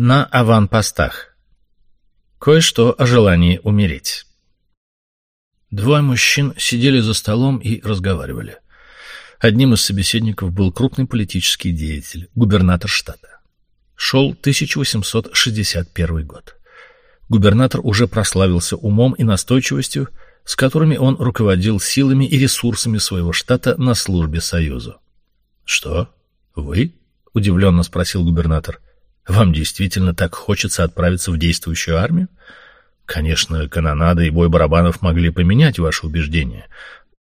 На аванпостах. Кое-что о желании умереть. Двое мужчин сидели за столом и разговаривали. Одним из собеседников был крупный политический деятель, губернатор штата. Шел 1861 год. Губернатор уже прославился умом и настойчивостью, с которыми он руководил силами и ресурсами своего штата на службе Союзу. «Что? Вы?» — удивленно спросил губернатор. Вам действительно так хочется отправиться в действующую армию? Конечно, канонада и бой барабанов могли поменять ваши убеждения.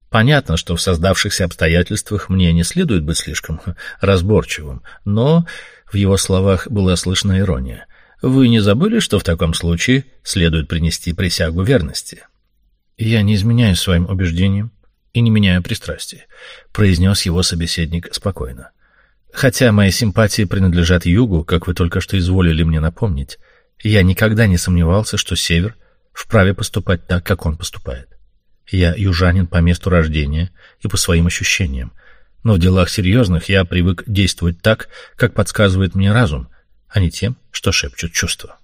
Понятно, что в создавшихся обстоятельствах мне не следует быть слишком разборчивым, но в его словах была слышна ирония. Вы не забыли, что в таком случае следует принести присягу верности? Я не изменяю своим убеждениям и не меняю пристрастия, произнес его собеседник спокойно. Хотя мои симпатии принадлежат югу, как вы только что изволили мне напомнить, я никогда не сомневался, что север вправе поступать так, как он поступает. Я южанин по месту рождения и по своим ощущениям, но в делах серьезных я привык действовать так, как подсказывает мне разум, а не тем, что шепчут чувства.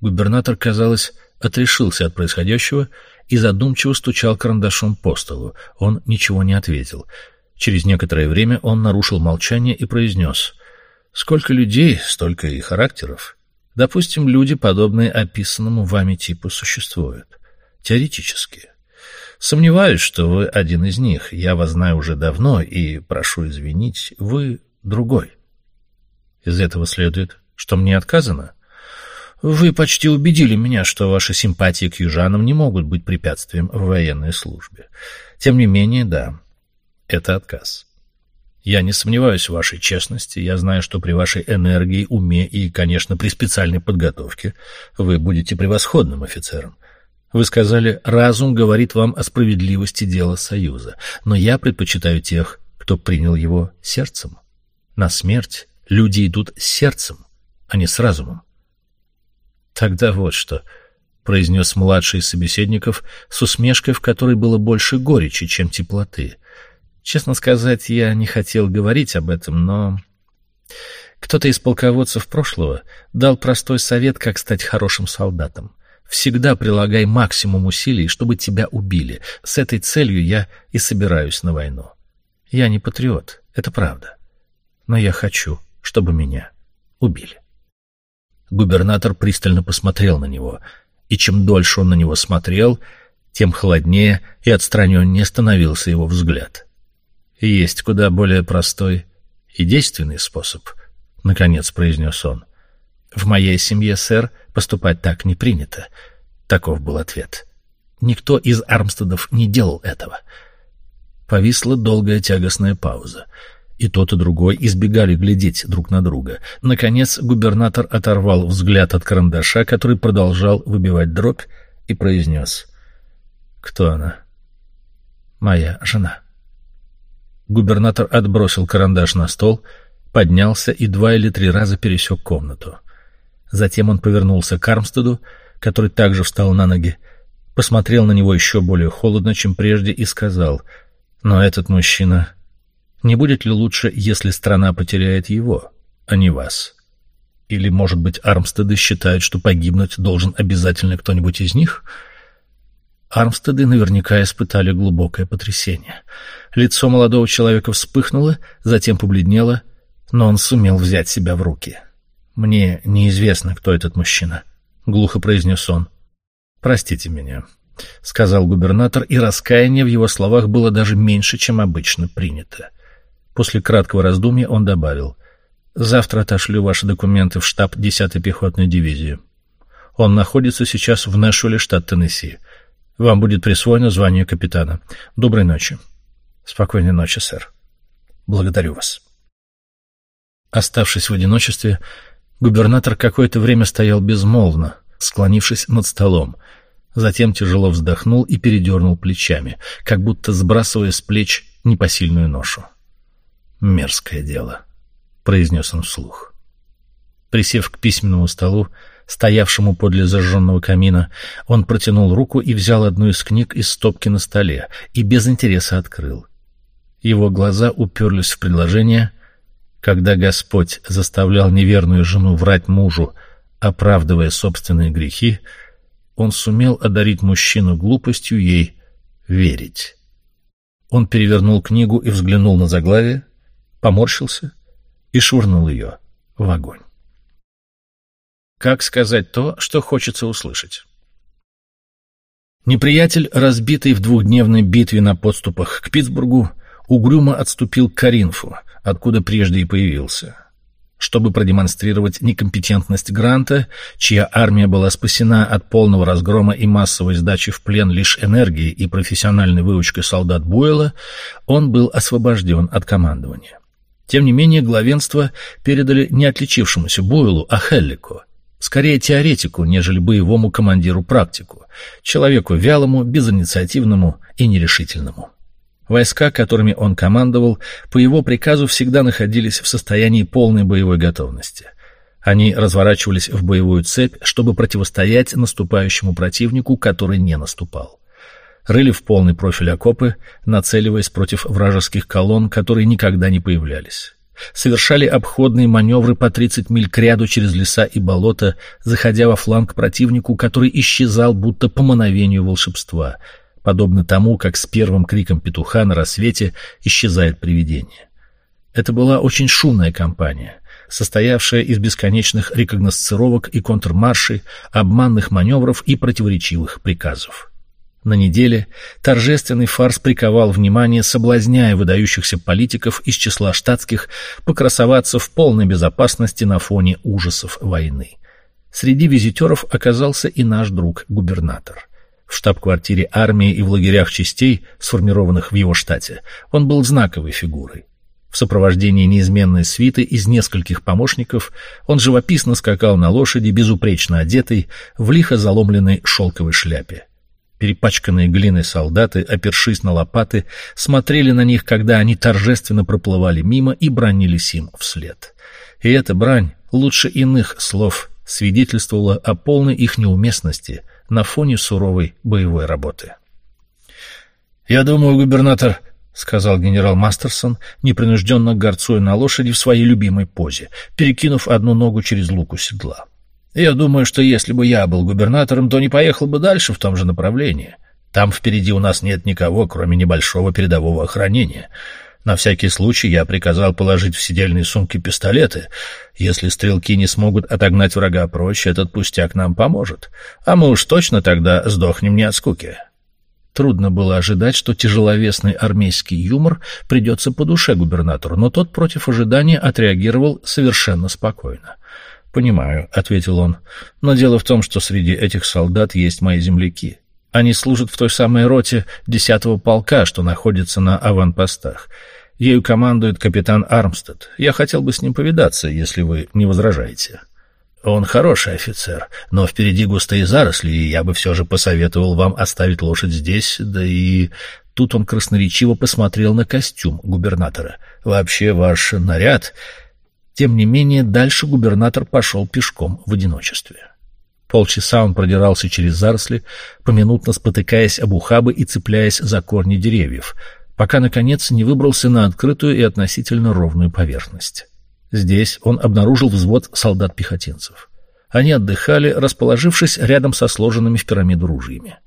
Губернатор, казалось, отрешился от происходящего и задумчиво стучал карандашом по столу. Он ничего не ответил — Через некоторое время он нарушил молчание и произнес. «Сколько людей, столько и характеров. Допустим, люди, подобные описанному вами типу, существуют. Теоретически. Сомневаюсь, что вы один из них. Я вас знаю уже давно и, прошу извинить, вы другой. Из этого следует, что мне отказано?» Вы почти убедили меня, что ваши симпатии к южанам не могут быть препятствием в военной службе. Тем не менее, да, это отказ. Я не сомневаюсь в вашей честности, я знаю, что при вашей энергии, уме и, конечно, при специальной подготовке вы будете превосходным офицером. Вы сказали, разум говорит вам о справедливости дела Союза, но я предпочитаю тех, кто принял его сердцем. На смерть люди идут с сердцем, а не с разумом. Тогда вот что, — произнес младший из собеседников с усмешкой, в которой было больше горечи, чем теплоты — Честно сказать, я не хотел говорить об этом, но... Кто-то из полководцев прошлого дал простой совет, как стать хорошим солдатом. Всегда прилагай максимум усилий, чтобы тебя убили. С этой целью я и собираюсь на войну. Я не патриот, это правда. Но я хочу, чтобы меня убили. Губернатор пристально посмотрел на него, и чем дольше он на него смотрел, тем холоднее и отстраненнее становился его взгляд. Есть куда более простой и действенный способ, — наконец произнес он. В моей семье, сэр, поступать так не принято. Таков был ответ. Никто из Армстедов не делал этого. Повисла долгая тягостная пауза. И тот, и другой избегали глядеть друг на друга. Наконец губернатор оторвал взгляд от карандаша, который продолжал выбивать дробь, и произнес. «Кто она?» «Моя жена». Губернатор отбросил карандаш на стол, поднялся и два или три раза пересек комнату. Затем он повернулся к Армстеду, который также встал на ноги, посмотрел на него еще более холодно, чем прежде, и сказал, «Но этот мужчина... Не будет ли лучше, если страна потеряет его, а не вас? Или, может быть, Армстеды считают, что погибнуть должен обязательно кто-нибудь из них?» Армстеды наверняка испытали глубокое потрясение. Лицо молодого человека вспыхнуло, затем побледнело, но он сумел взять себя в руки. «Мне неизвестно, кто этот мужчина», — глухо произнес он. «Простите меня», — сказал губернатор, и раскаяние в его словах было даже меньше, чем обычно принято. После краткого раздумья он добавил, «Завтра отошлю ваши документы в штаб 10-й пехотной дивизии. Он находится сейчас в Нэшвилле, штат Теннесси. Вам будет присвоено звание капитана. Доброй ночи. Спокойной ночи, сэр. Благодарю вас. Оставшись в одиночестве, губернатор какое-то время стоял безмолвно, склонившись над столом. Затем тяжело вздохнул и передернул плечами, как будто сбрасывая с плеч непосильную ношу. «Мерзкое дело», — произнес он вслух. Присев к письменному столу, стоявшему подле зажженного камина, он протянул руку и взял одну из книг из стопки на столе и без интереса открыл. Его глаза уперлись в предложение, когда Господь заставлял неверную жену врать мужу, оправдывая собственные грехи, он сумел одарить мужчину глупостью ей верить. Он перевернул книгу и взглянул на заглавие, поморщился и швырнул ее в огонь. Как сказать то, что хочется услышать? Неприятель, разбитый в двухдневной битве на подступах к Питтсбургу, угрюмо отступил к Каринфу, откуда прежде и появился. Чтобы продемонстрировать некомпетентность Гранта, чья армия была спасена от полного разгрома и массовой сдачи в плен лишь энергией и профессиональной выучкой солдат Буэлла, он был освобожден от командования. Тем не менее, главенство передали не отличившемуся Буэллу, а Хеллику — скорее теоретику, нежели боевому командиру-практику, человеку вялому, безинициативному и нерешительному. Войска, которыми он командовал, по его приказу всегда находились в состоянии полной боевой готовности. Они разворачивались в боевую цепь, чтобы противостоять наступающему противнику, который не наступал. Рыли в полный профиль окопы, нацеливаясь против вражеских колонн, которые никогда не появлялись совершали обходные маневры по 30 миль кряду через леса и болота, заходя во фланг противнику, который исчезал будто по мановению волшебства, подобно тому, как с первым криком петуха на рассвете исчезает привидение. Это была очень шумная кампания, состоявшая из бесконечных рекогносцировок и контрмаршей, обманных маневров и противоречивых приказов. На неделе торжественный фарс приковал внимание, соблазняя выдающихся политиков из числа штатских покрасоваться в полной безопасности на фоне ужасов войны. Среди визитеров оказался и наш друг-губернатор. В штаб-квартире армии и в лагерях частей, сформированных в его штате, он был знаковой фигурой. В сопровождении неизменной свиты из нескольких помощников он живописно скакал на лошади, безупречно одетый, в лихо заломленной шелковой шляпе. Перепачканные глиной солдаты, опершись на лопаты, смотрели на них, когда они торжественно проплывали мимо и бронились им вслед. И эта брань, лучше иных слов, свидетельствовала о полной их неуместности на фоне суровой боевой работы. «Я думаю, губернатор, — сказал генерал Мастерсон, непринужденно горцуя на лошади в своей любимой позе, перекинув одну ногу через луку седла. Я думаю, что если бы я был губернатором, то не поехал бы дальше в том же направлении. Там впереди у нас нет никого, кроме небольшого передового охранения. На всякий случай я приказал положить в сидельные сумки пистолеты. Если стрелки не смогут отогнать врага прочь, этот пустяк нам поможет. А мы уж точно тогда сдохнем не от скуки. Трудно было ожидать, что тяжеловесный армейский юмор придется по душе губернатору, но тот против ожидания отреагировал совершенно спокойно. «Понимаю», — ответил он, — «но дело в том, что среди этих солдат есть мои земляки. Они служат в той самой роте десятого полка, что находится на аванпостах. Ею командует капитан Армстед. Я хотел бы с ним повидаться, если вы не возражаете». «Он хороший офицер, но впереди густые заросли, и я бы все же посоветовал вам оставить лошадь здесь, да и...» Тут он красноречиво посмотрел на костюм губернатора. «Вообще, ваш наряд тем не менее, дальше губернатор пошел пешком в одиночестве. Полчаса он продирался через заросли, поминутно спотыкаясь об ухабы и цепляясь за корни деревьев, пока, наконец, не выбрался на открытую и относительно ровную поверхность. Здесь он обнаружил взвод солдат-пехотинцев. Они отдыхали, расположившись рядом со сложенными в пирамиду ружьями.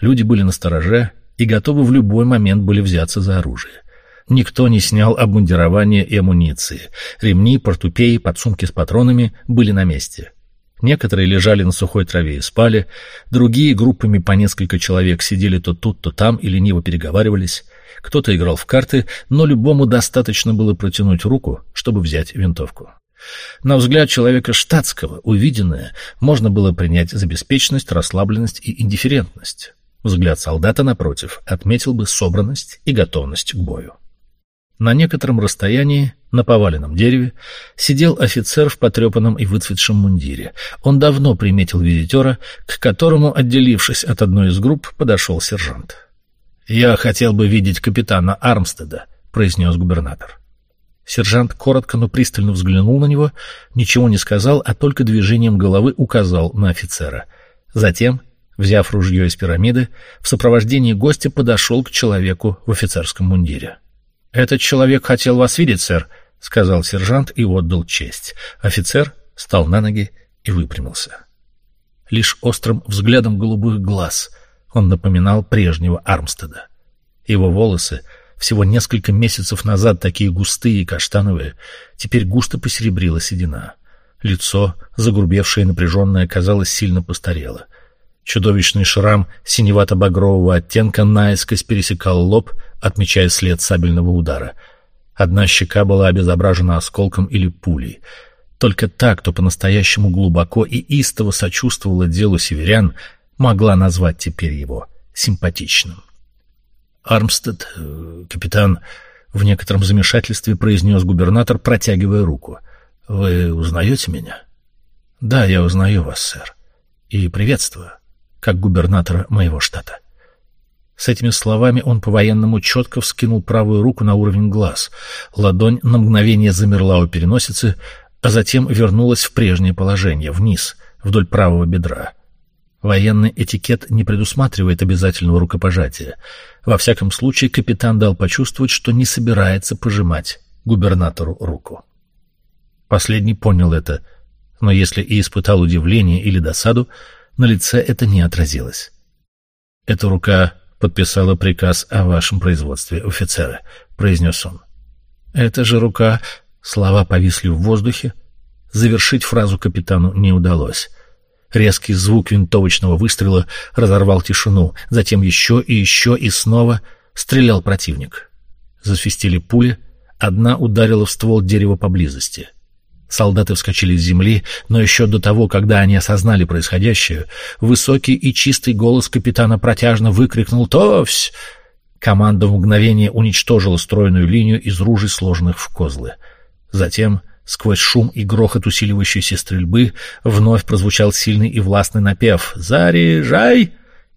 Люди были на стороже и готовы в любой момент были взяться за оружие. Никто не снял обмундирование и амуниции. Ремни, портупеи, подсумки с патронами были на месте. Некоторые лежали на сухой траве и спали, другие группами по несколько человек сидели то тут, то там и лениво переговаривались. Кто-то играл в карты, но любому достаточно было протянуть руку, чтобы взять винтовку. На взгляд человека штатского увиденное можно было принять за беспечность, расслабленность и индифферентность. Взгляд солдата, напротив, отметил бы собранность и готовность к бою. На некотором расстоянии, на поваленном дереве, сидел офицер в потрепанном и выцветшем мундире. Он давно приметил визитера, к которому, отделившись от одной из групп, подошел сержант. «Я хотел бы видеть капитана Армстеда», — произнес губернатор. Сержант коротко, но пристально взглянул на него, ничего не сказал, а только движением головы указал на офицера. Затем, взяв ружье из пирамиды, в сопровождении гостя подошел к человеку в офицерском мундире. «Этот человек хотел вас видеть, сэр», — сказал сержант и отдал честь. Офицер встал на ноги и выпрямился. Лишь острым взглядом голубых глаз он напоминал прежнего Армстеда. Его волосы, всего несколько месяцев назад такие густые и каштановые, теперь густо посеребрила седина. Лицо, загрубевшее и напряженное, казалось, сильно постарело. Чудовищный шрам синевато-багрового оттенка наискось пересекал лоб, отмечая след сабельного удара. Одна щека была обезображена осколком или пулей. Только та, кто по-настоящему глубоко и истово сочувствовала делу северян, могла назвать теперь его симпатичным. «Армстед, э, капитан», — в некотором замешательстве произнес губернатор, протягивая руку. «Вы узнаете меня?» «Да, я узнаю вас, сэр. И приветствую, как губернатора моего штата». С этими словами он по-военному четко вскинул правую руку на уровень глаз. Ладонь на мгновение замерла у переносицы, а затем вернулась в прежнее положение, вниз, вдоль правого бедра. Военный этикет не предусматривает обязательного рукопожатия. Во всяком случае, капитан дал почувствовать, что не собирается пожимать губернатору руку. Последний понял это, но если и испытал удивление или досаду, на лице это не отразилось. Эта рука подписала приказ о вашем производстве, офицера, произнес он. Эта же рука... Слова повисли в воздухе. Завершить фразу капитану не удалось. Резкий звук винтовочного выстрела разорвал тишину, затем еще и еще и снова стрелял противник. Засвистели пули, одна ударила в ствол дерева поблизости. Солдаты вскочили с земли, но еще до того, когда они осознали происходящее, высокий и чистый голос капитана протяжно выкрикнул «Товсь!». Команда в мгновение уничтожила стройную линию из ружей, сложенных в козлы. Затем, сквозь шум и грохот усиливающейся стрельбы, вновь прозвучал сильный и властный напев «Заряжай!»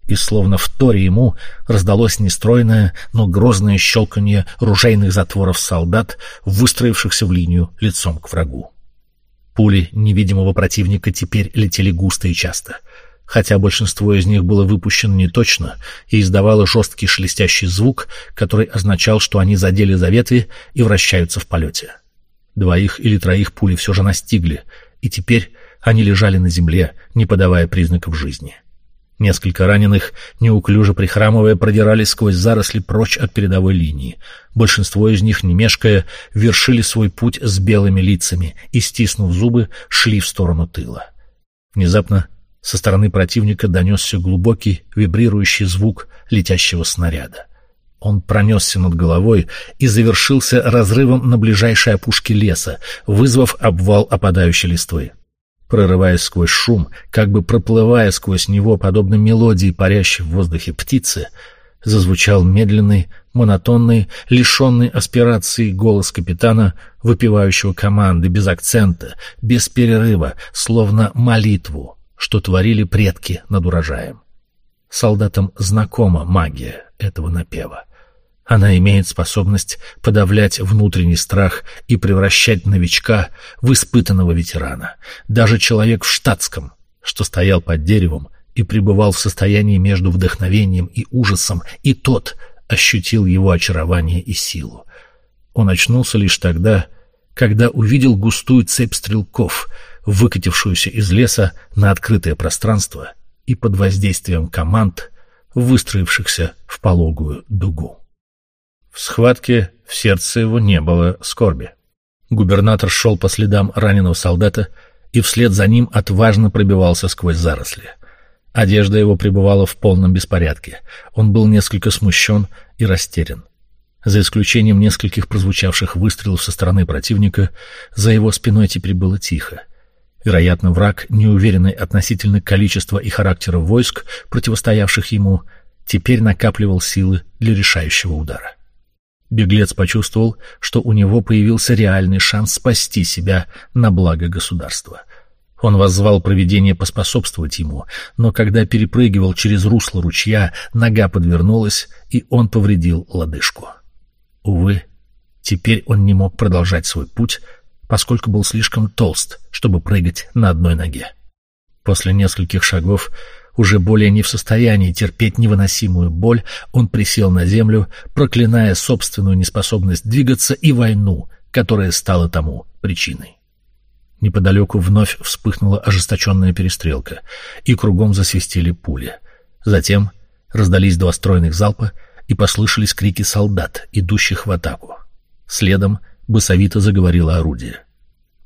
и словно в торе ему раздалось нестройное, но грозное щелканье ружейных затворов солдат, выстроившихся в линию лицом к врагу. Пули невидимого противника теперь летели густо и часто, хотя большинство из них было выпущено неточно и издавало жесткий шелестящий звук, который означал, что они задели за ветви и вращаются в полете. Двоих или троих пули все же настигли, и теперь они лежали на земле, не подавая признаков жизни. — Несколько раненых, неуклюже прихрамывая, продирались сквозь заросли прочь от передовой линии. Большинство из них, не мешкая, вершили свой путь с белыми лицами и, стиснув зубы, шли в сторону тыла. Внезапно со стороны противника донесся глубокий вибрирующий звук летящего снаряда. Он пронесся над головой и завершился разрывом на ближайшей опушке леса, вызвав обвал опадающей листвы. Прорываясь сквозь шум, как бы проплывая сквозь него, подобно мелодии парящей в воздухе птицы, зазвучал медленный, монотонный, лишенный аспирации голос капитана, выпивающего команды, без акцента, без перерыва, словно молитву, что творили предки над урожаем. Солдатам знакома магия этого напева. Она имеет способность подавлять внутренний страх и превращать новичка в испытанного ветерана. Даже человек в штатском, что стоял под деревом и пребывал в состоянии между вдохновением и ужасом, и тот ощутил его очарование и силу. Он очнулся лишь тогда, когда увидел густую цепь стрелков, выкатившуюся из леса на открытое пространство и под воздействием команд, выстроившихся в пологую дугу. В схватке в сердце его не было скорби. Губернатор шел по следам раненого солдата и вслед за ним отважно пробивался сквозь заросли. Одежда его пребывала в полном беспорядке. Он был несколько смущен и растерян. За исключением нескольких прозвучавших выстрелов со стороны противника, за его спиной теперь было тихо. Вероятно, враг, неуверенный относительно количества и характера войск, противостоявших ему, теперь накапливал силы для решающего удара. Беглец почувствовал, что у него появился реальный шанс спасти себя на благо государства. Он воззвал провидение поспособствовать ему, но когда перепрыгивал через русло ручья, нога подвернулась, и он повредил лодыжку. Увы, теперь он не мог продолжать свой путь, поскольку был слишком толст, чтобы прыгать на одной ноге. После нескольких шагов уже более не в состоянии терпеть невыносимую боль, он присел на землю, проклиная собственную неспособность двигаться и войну, которая стала тому причиной. Неподалеку вновь вспыхнула ожесточенная перестрелка, и кругом засвистели пули. Затем раздались два стройных залпа, и послышались крики солдат, идущих в атаку. Следом басовито заговорило орудие.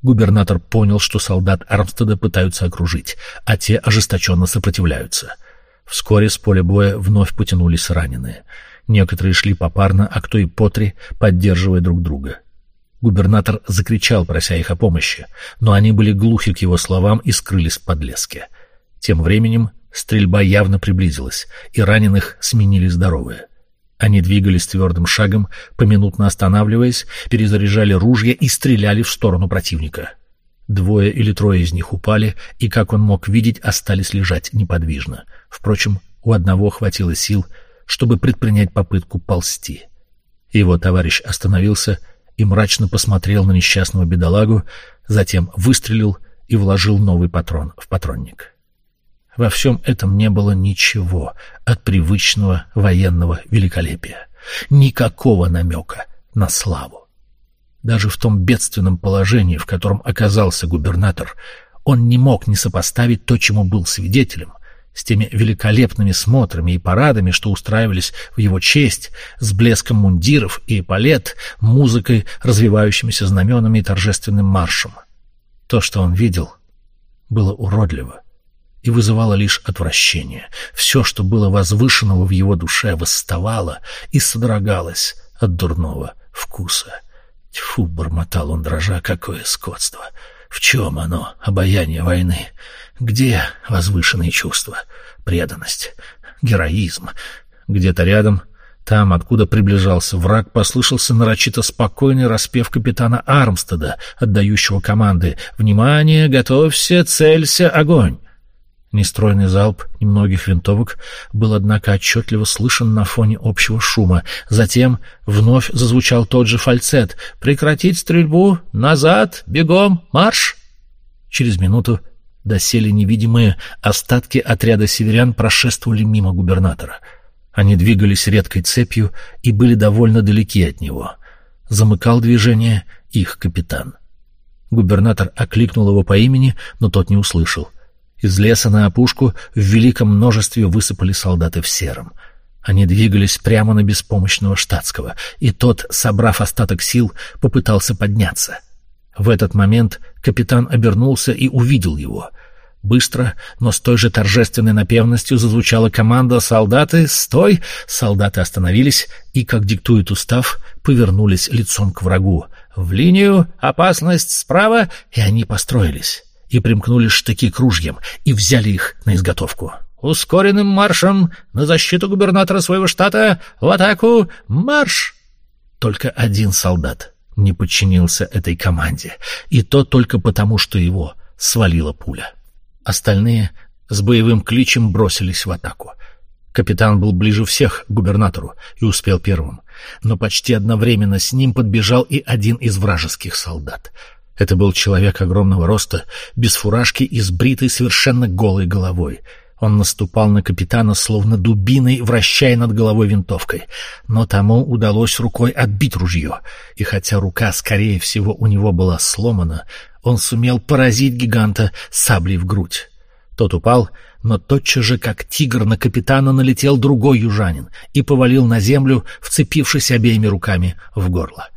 Губернатор понял, что солдат Армстеда пытаются окружить, а те ожесточенно сопротивляются. Вскоре с поля боя вновь потянулись раненые. Некоторые шли попарно, а кто и по три, поддерживая друг друга. Губернатор закричал, прося их о помощи, но они были глухи к его словам и скрылись в подлеске. Тем временем стрельба явно приблизилась, и раненых сменили здоровые. Они двигались твердым шагом, поминутно останавливаясь, перезаряжали ружья и стреляли в сторону противника. Двое или трое из них упали, и, как он мог видеть, остались лежать неподвижно. Впрочем, у одного хватило сил, чтобы предпринять попытку ползти. Его товарищ остановился и мрачно посмотрел на несчастного бедолагу, затем выстрелил и вложил новый патрон в патронник. Во всем этом не было ничего от привычного военного великолепия, никакого намека на славу. Даже в том бедственном положении, в котором оказался губернатор, он не мог не сопоставить то, чему был свидетелем, с теми великолепными смотрами и парадами, что устраивались в его честь, с блеском мундиров и эполет, музыкой, развивающимися знаменами и торжественным маршем. То, что он видел, было уродливо и вызывало лишь отвращение. Все, что было возвышенного в его душе, восставало и содрогалось от дурного вкуса. Тьфу, бормотал он, дрожа, какое скотство! В чем оно, обаяние войны? Где возвышенные чувства, преданность, героизм? Где-то рядом, там, откуда приближался враг, послышался нарочито спокойный распев капитана Армстеда, отдающего команды «Внимание! Готовься! Целься! Огонь!» Нестройный залп немногих винтовок был, однако, отчетливо слышен на фоне общего шума. Затем вновь зазвучал тот же фальцет «Прекратить стрельбу! Назад! Бегом! Марш!» Через минуту доселе невидимые остатки отряда северян прошествовали мимо губернатора. Они двигались редкой цепью и были довольно далеки от него. Замыкал движение их капитан. Губернатор окликнул его по имени, но тот не услышал — из леса на опушку в великом множестве высыпали солдаты в сером. Они двигались прямо на беспомощного штатского, и тот, собрав остаток сил, попытался подняться. В этот момент капитан обернулся и увидел его. Быстро, но с той же торжественной напевностью зазвучала команда «Солдаты, стой!». Солдаты остановились и, как диктует устав, повернулись лицом к врагу. «В линию! Опасность справа!» И они построились и примкнули штыки к ружьям и взяли их на изготовку. «Ускоренным маршем на защиту губернатора своего штата! В атаку! Марш!» Только один солдат не подчинился этой команде, и то только потому, что его свалила пуля. Остальные с боевым кличем бросились в атаку. Капитан был ближе всех к губернатору и успел первым, но почти одновременно с ним подбежал и один из вражеских солдат — это был человек огромного роста, без фуражки и с бритой совершенно голой головой. Он наступал на капитана, словно дубиной, вращая над головой винтовкой. Но тому удалось рукой отбить ружье, и хотя рука, скорее всего, у него была сломана, он сумел поразить гиганта саблей в грудь. Тот упал, но тотчас же, как тигр, на капитана налетел другой южанин и повалил на землю, вцепившись обеими руками в горло.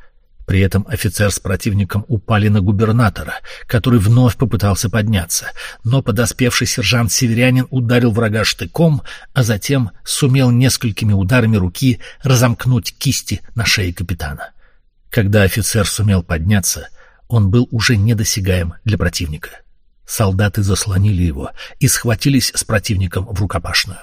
При этом офицер с противником упали на губернатора, который вновь попытался подняться, но подоспевший сержант-северянин ударил врага штыком, а затем сумел несколькими ударами руки разомкнуть кисти на шее капитана. Когда офицер сумел подняться, он был уже недосягаем для противника. Солдаты заслонили его и схватились с противником в рукопашную.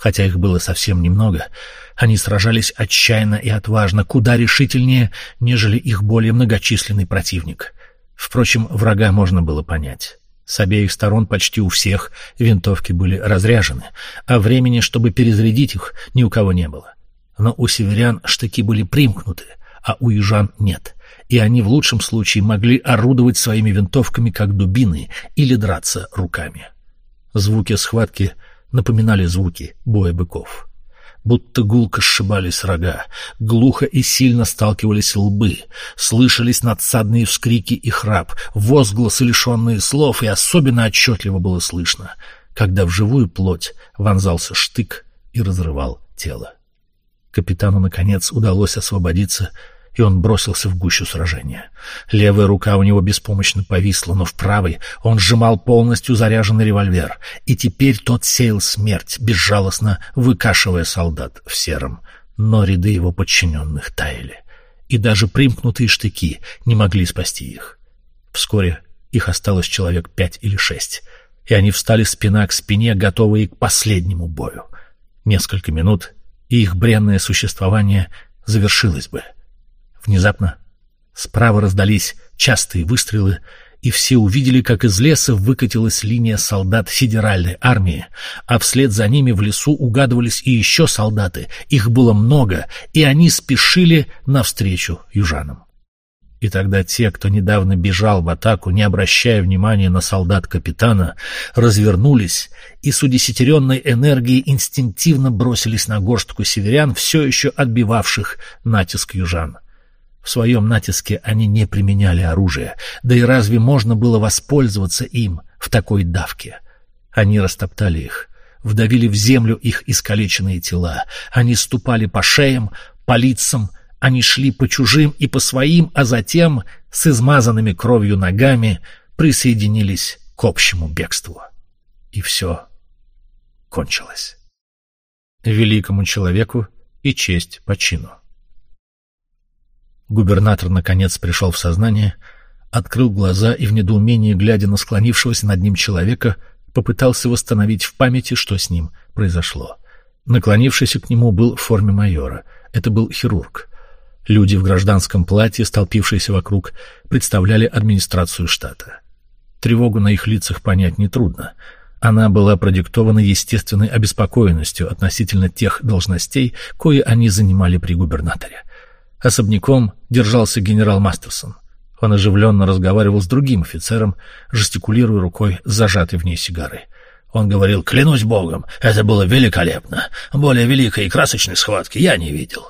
Хотя их было совсем немного, они сражались отчаянно и отважно, куда решительнее, нежели их более многочисленный противник. Впрочем, врага можно было понять. С обеих сторон почти у всех винтовки были разряжены, а времени, чтобы перезарядить их, ни у кого не было. Но у северян штыки были примкнуты, а у южан нет, и они в лучшем случае могли орудовать своими винтовками как дубины или драться руками. Звуки схватки напоминали звуки боя быков. будто гулко сшибались рога, глухо и сильно сталкивались лбы, слышались надсадные вскрики и храп, возгласы, лишенные слов, и особенно отчетливо было слышно, когда в живую плоть вонзался штык и разрывал тело. Капитану, наконец, удалось освободиться — и он бросился в гущу сражения. Левая рука у него беспомощно повисла, но в правой он сжимал полностью заряженный револьвер, и теперь тот сеял смерть, безжалостно выкашивая солдат в сером. Но ряды его подчиненных таяли, и даже примкнутые штыки не могли спасти их. Вскоре их осталось человек пять или шесть, и они встали спина к спине, готовые к последнему бою. Несколько минут, и их бренное существование завершилось бы — Внезапно справа раздались частые выстрелы, и все увидели, как из леса выкатилась линия солдат федеральной армии, а вслед за ними в лесу угадывались и еще солдаты, их было много, и они спешили навстречу южанам. И тогда те, кто недавно бежал в атаку, не обращая внимания на солдат капитана, развернулись и с удесятеренной энергией инстинктивно бросились на горстку северян, все еще отбивавших натиск южан. В своем натиске они не применяли оружие, да и разве можно было воспользоваться им в такой давке? Они растоптали их, вдавили в землю их искалеченные тела, они ступали по шеям, по лицам, они шли по чужим и по своим, а затем с измазанными кровью ногами присоединились к общему бегству. И все кончилось. Великому человеку и честь по чину. Губернатор, наконец, пришел в сознание, открыл глаза и в недоумении, глядя на склонившегося над ним человека, попытался восстановить в памяти, что с ним произошло. Наклонившийся к нему был в форме майора. Это был хирург. Люди в гражданском платье, столпившиеся вокруг, представляли администрацию штата. Тревогу на их лицах понять нетрудно. Она была продиктована естественной обеспокоенностью относительно тех должностей, кое они занимали при губернаторе. Особняком держался генерал Мастерсон. Он оживленно разговаривал с другим офицером, жестикулируя рукой зажатой в ней сигарой. Он говорил, клянусь богом, это было великолепно. Более великой и красочной схватки я не видел.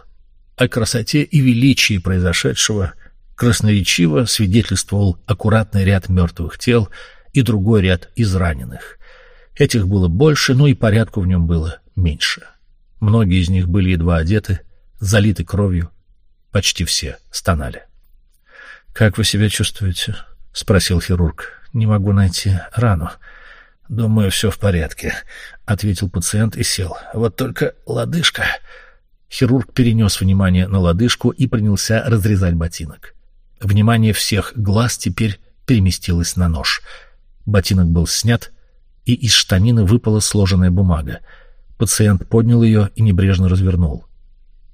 О красоте и величии произошедшего красноречиво свидетельствовал аккуратный ряд мертвых тел и другой ряд израненных. Этих было больше, но и порядку в нем было меньше. Многие из них были едва одеты, залиты кровью, Почти все стонали. «Как вы себя чувствуете?» — спросил хирург. «Не могу найти рану». «Думаю, все в порядке», — ответил пациент и сел. «Вот только лодыжка...» Хирург перенес внимание на лодыжку и принялся разрезать ботинок. Внимание всех глаз теперь переместилось на нож. Ботинок был снят, и из штанины выпала сложенная бумага. Пациент поднял ее и небрежно развернул.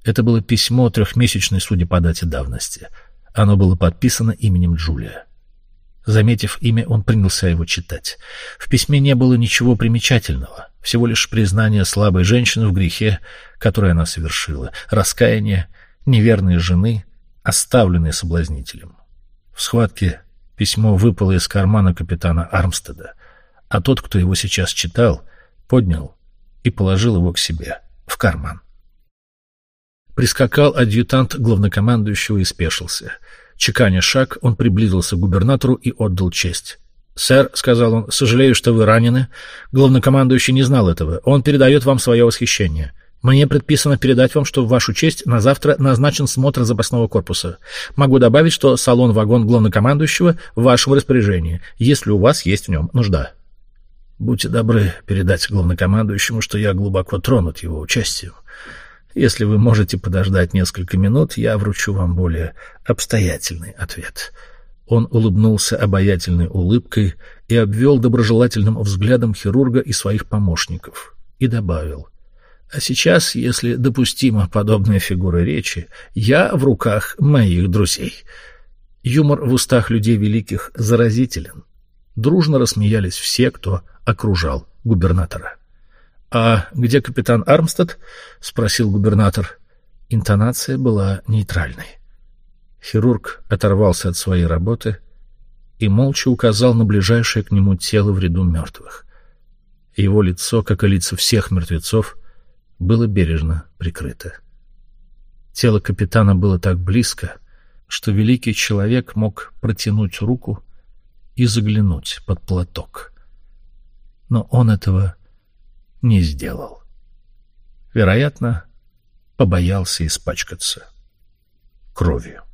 Это было письмо трехмесячной, судя по дате давности. Оно было подписано именем Джулия. Заметив имя, он принялся его читать. В письме не было ничего примечательного, всего лишь признание слабой женщины в грехе, который она совершила, раскаяние, неверной жены, оставленной соблазнителем. В схватке письмо выпало из кармана капитана Армстеда, а тот, кто его сейчас читал, поднял и положил его к себе в карман. Прискакал адъютант главнокомандующего и спешился. Чеканя шаг, он приблизился к губернатору и отдал честь. «Сэр», — сказал он, — «сожалею, что вы ранены. Главнокомандующий не знал этого. Он передает вам свое восхищение. Мне предписано передать вам, что в вашу честь на завтра назначен смотр запасного корпуса. Могу добавить, что салон-вагон главнокомандующего в вашем распоряжении, если у вас есть в нем нужда». «Будьте добры передать главнокомандующему, что я глубоко тронут его участием. Если вы можете подождать несколько минут, я вручу вам более обстоятельный ответ». Он улыбнулся обаятельной улыбкой и обвел доброжелательным взглядом хирурга и своих помощников. И добавил. «А сейчас, если допустима подобная фигура речи, я в руках моих друзей». Юмор в устах людей великих заразителен. Дружно рассмеялись все, кто окружал губернатора. «А где капитан Армстед?» — спросил губернатор. Интонация была нейтральной. Хирург оторвался от своей работы и молча указал на ближайшее к нему тело в ряду мертвых. Его лицо, как и лица всех мертвецов, было бережно прикрыто. Тело капитана было так близко, что великий человек мог протянуть руку и заглянуть под платок. Но он этого не сделал. Вероятно, побоялся испачкаться кровью.